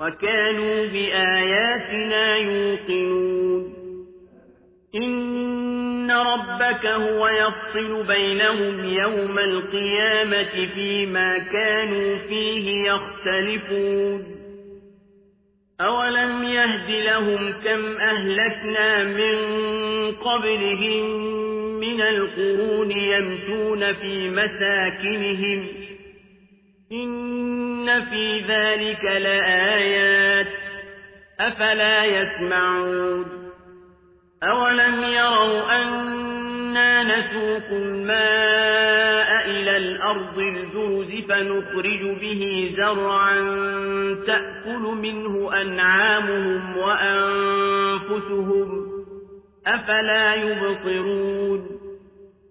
وكانوا بآياتنا يوقنون. إن ربك هو يفصل بينهم يوم القيامة فيما كانوا فيه يختلفون. أولم يهد لهم كم أهلكنا من قبلهم من القرون يمشون في مساكنهم. إن في ذلك لآيات أفلا يسمعون أولم يروا أنا نسوق الماء إلى الأرض الجوز فنخرج به زرعا تأكل منه أنعامهم وأنفسهم أفلا يبصرون